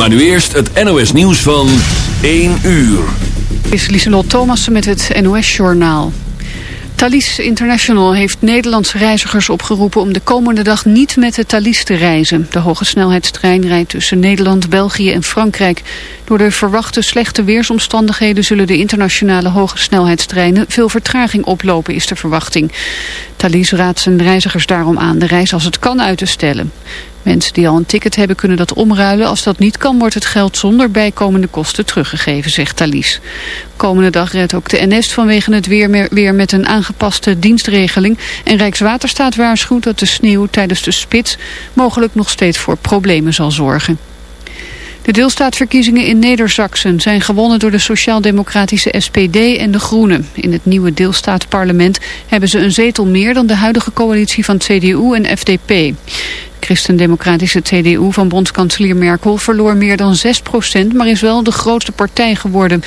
Maar nu eerst het NOS nieuws van 1 uur. is Lieselot Thomassen met het NOS-journaal. Thalys International heeft Nederlandse reizigers opgeroepen om de komende dag niet met de Thalys te reizen. De hoge snelheidstrein rijdt tussen Nederland, België en Frankrijk. Door de verwachte slechte weersomstandigheden zullen de internationale hoge snelheidstreinen veel vertraging oplopen is de verwachting. Thalys raadt zijn reizigers daarom aan de reis als het kan uit te stellen. Mensen die al een ticket hebben kunnen dat omruilen. Als dat niet kan wordt het geld zonder bijkomende kosten teruggegeven, zegt Thalys. Komende dag redt ook de NS vanwege het weer, weer met een aangepaste dienstregeling. En Rijkswaterstaat waarschuwt dat de sneeuw tijdens de spits mogelijk nog steeds voor problemen zal zorgen. De deelstaatverkiezingen in Neder-Zaksen zijn gewonnen door de sociaal-democratische SPD en de Groenen. In het nieuwe deelstaatparlement hebben ze een zetel meer dan de huidige coalitie van CDU en FDP. De christendemocratische CDU van bondskanselier Merkel verloor meer dan 6% maar is wel de grootste partij geworden.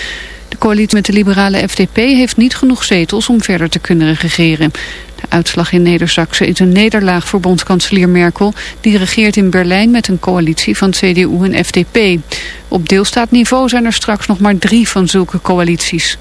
De coalitie met de liberale FDP heeft niet genoeg zetels om verder te kunnen regeren. De uitslag in Neder-Saxe is een nederlaag voor bondskanselier Merkel. Die regeert in Berlijn met een coalitie van CDU en FDP. Op deelstaatniveau zijn er straks nog maar drie van zulke coalities.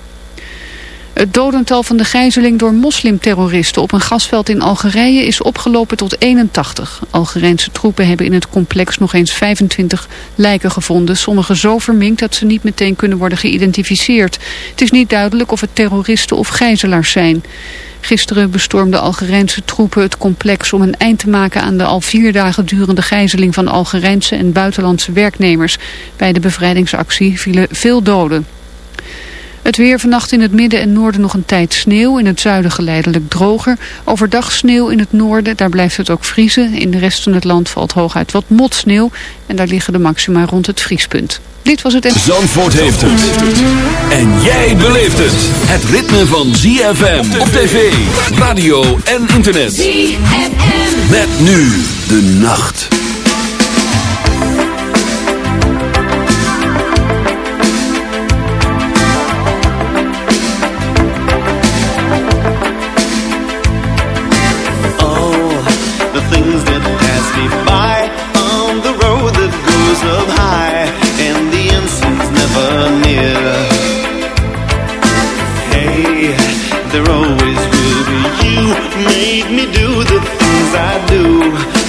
Het dodental van de gijzeling door moslimterroristen op een gasveld in Algerije is opgelopen tot 81. Algerijnse troepen hebben in het complex nog eens 25 lijken gevonden. Sommige zo verminkt dat ze niet meteen kunnen worden geïdentificeerd. Het is niet duidelijk of het terroristen of gijzelaars zijn. Gisteren bestormden Algerijnse troepen het complex om een eind te maken aan de al vier dagen durende gijzeling van Algerijnse en buitenlandse werknemers. Bij de bevrijdingsactie vielen veel doden. Het weer vannacht in het midden en noorden nog een tijd sneeuw. In het zuiden geleidelijk droger. Overdag sneeuw in het noorden, daar blijft het ook vriezen. In de rest van het land valt hooguit wat motsneeuw. En daar liggen de maxima rond het vriespunt. Dit was het... Zandvoort heeft het. En jij beleeft het. Het ritme van ZFM op tv, radio en internet. ZFM. Met nu de nacht.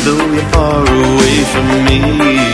though you're far away from me.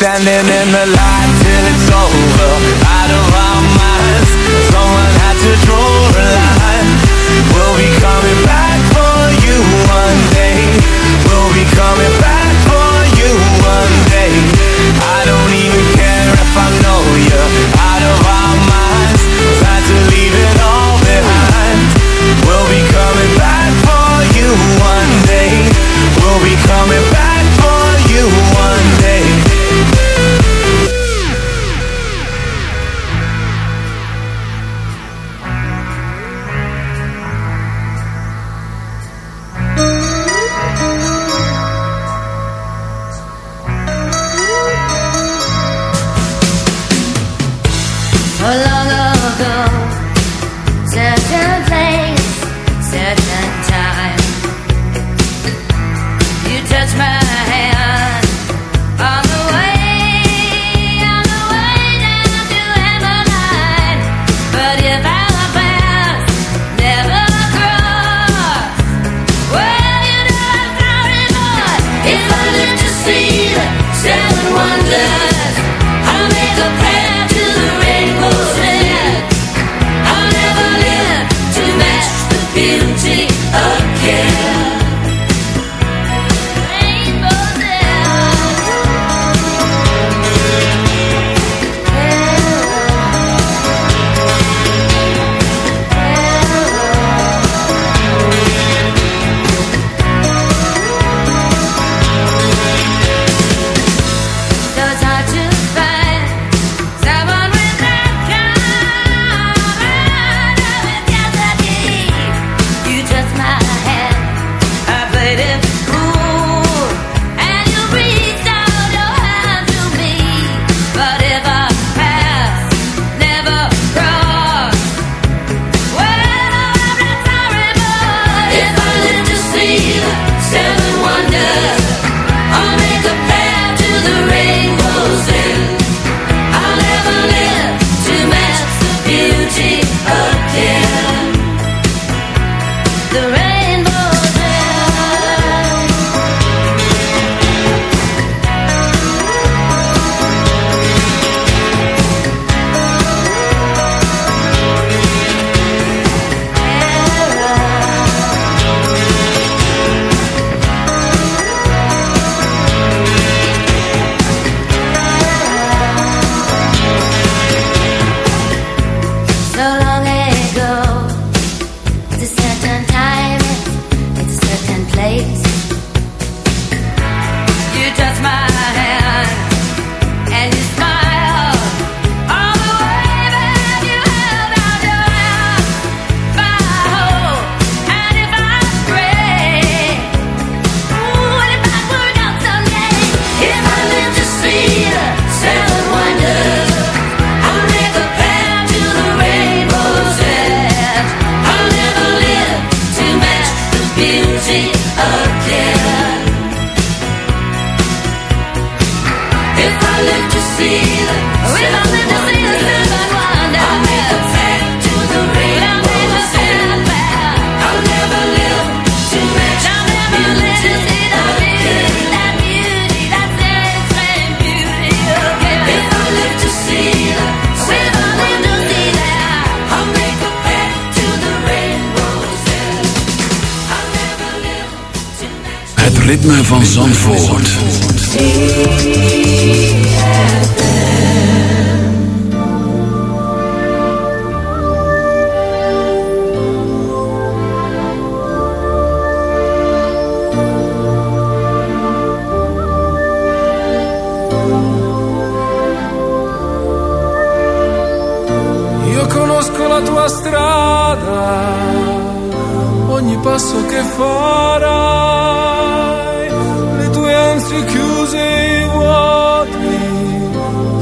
Standing in the light till it's over. Out of our minds Someone had to draw a line. We'll be coming back. ritme van Zandvoort. Io conosco la tua strada, ogni passo che farai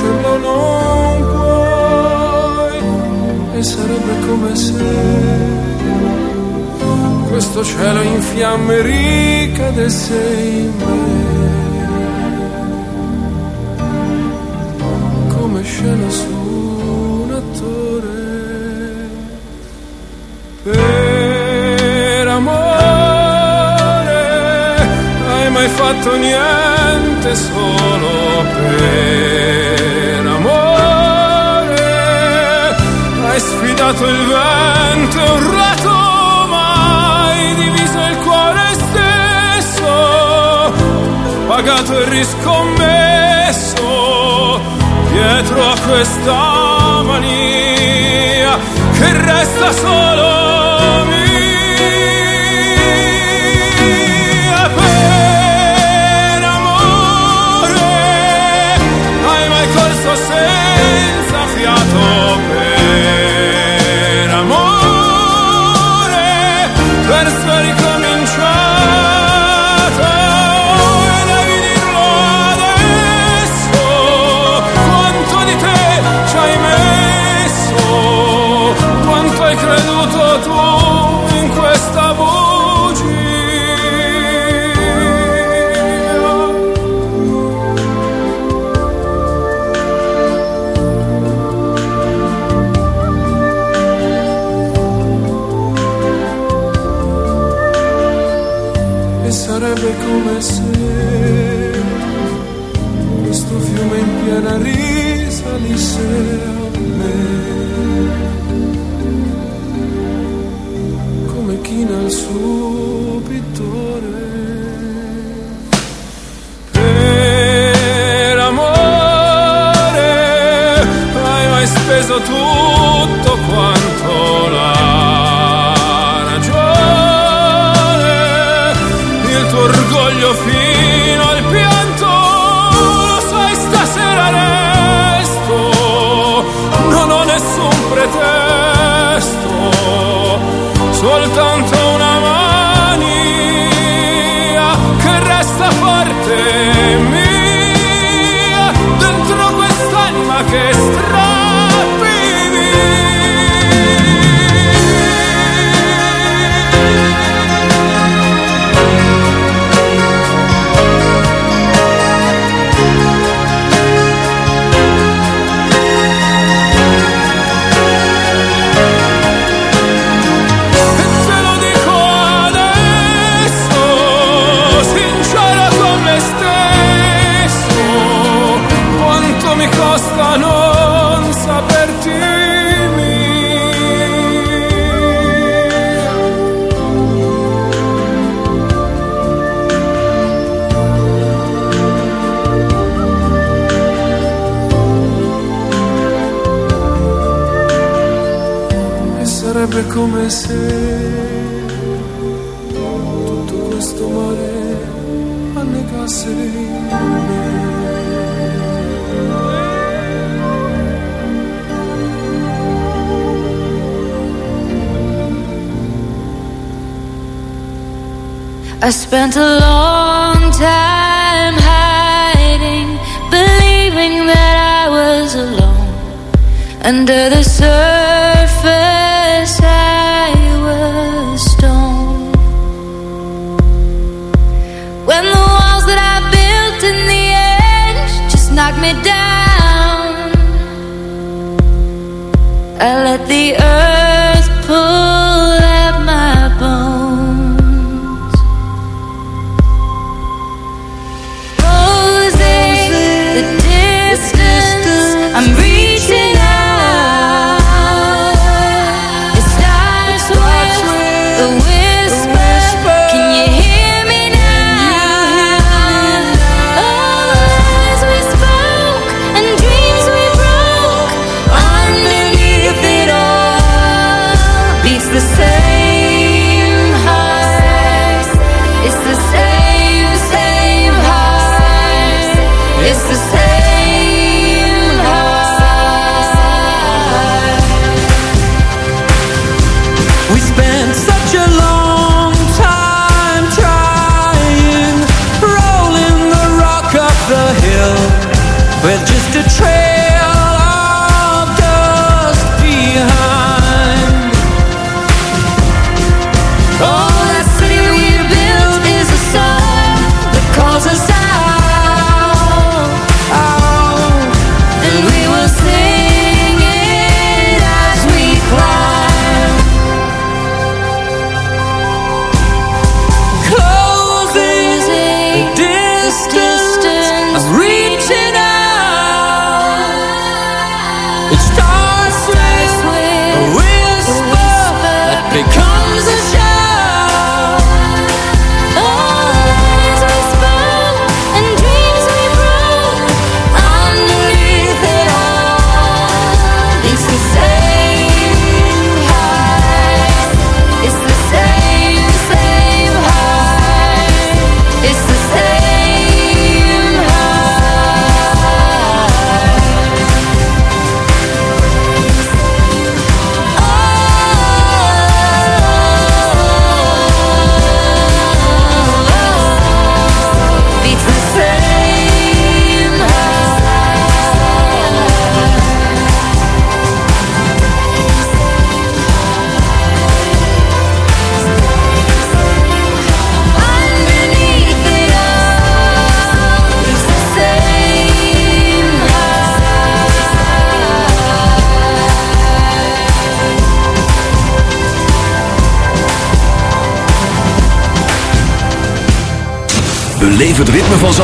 riconoscerlo non e sarebbe come se questo cielo in fiamme ricadesse in me. Come scena su fatto niente solo per sfidato il vento e urlato mai diviso il cuore stesso. Pagato e riscommesso dietro a questa mania che resta solo fino al pianto, lo sai stasera resto, non ho nessun pretesto. This is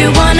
you wanna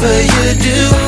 Whatever you do,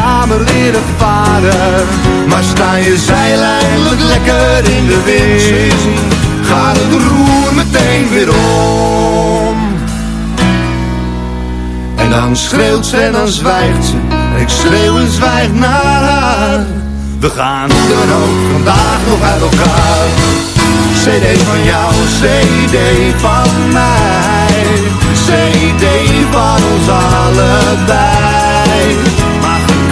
leren varen. Maar sta je zeil eindelijk lekker in de wind, gaat het roer meteen weer om. En dan schreeuwt ze en dan zwijgt ze. Ik schreeuw en zwijg naar haar. We gaan er ook vandaag nog uit elkaar. CD van jou, CD van mij. CD van ons allebei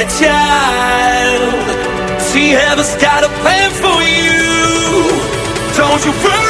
a heaven's got a plan for you. Don't you worry.